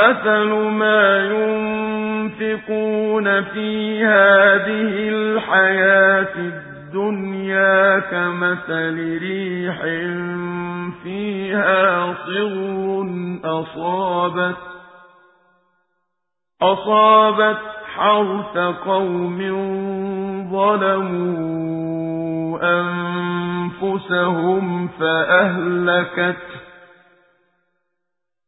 مَثَلُ مَا يُنفِقُونَ فِي هَٰذِهِ الْحَيَاةِ الدُّنْيَا كَمَثَلِ رِيحٍ فِيهَا صِرٌّ أَصَابَتْ حَرْثَ قَوْمٍ ظَلَمُوا أَنفُسَهُمْ فَأَهْلَكَتْهُ ۚ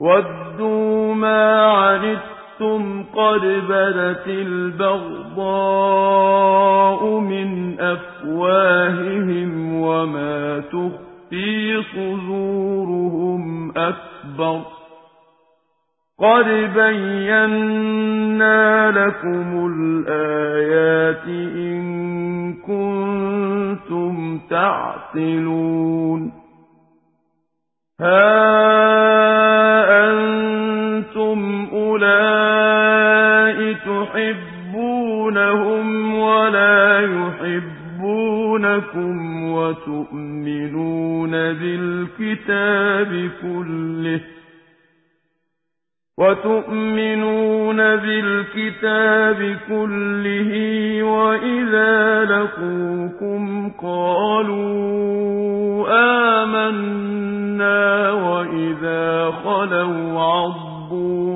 وَدُّوا مَا عَنِتُّمْ قَدْ بَدَتِ الْبَغْضَاءُ مِنْ أَفْوَاهِهِمْ وَمَا تُخْفِي صُدُورُهُمْ أَكْبَرُ ۚ قَدْ بَيَّنَّا لَكُمُ الْآيَاتِ إِن كُنتُمْ تَعْقِلُونَ هَا أَنتُمْ أُولَاءِ تُحِبُّونَهُمْ وَلَا يُحِبُّونَكُمْ وَتُؤْمِنُونَ بِالْكِتَابِ كُلِّهِ وَإِذَا لَقُوكُمْ قَالُوا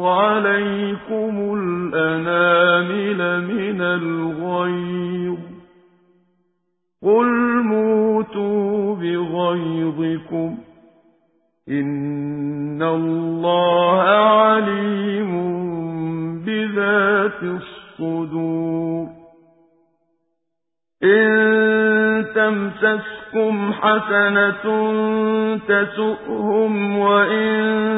عَلَيْكُمُ الْأَنَامِلَ مِنَ الْغَيْظِ ۚ قُلْ مُوتُوا بِغَيْظِكُمْ ۗ إِنَّ اللَّهَ عَلِيمٌ بِذَاتِ الصُّدُورِ إِن تَمْسَسْكُمْ حَسَنَةٌ تَسُؤْهُمْ وَإِن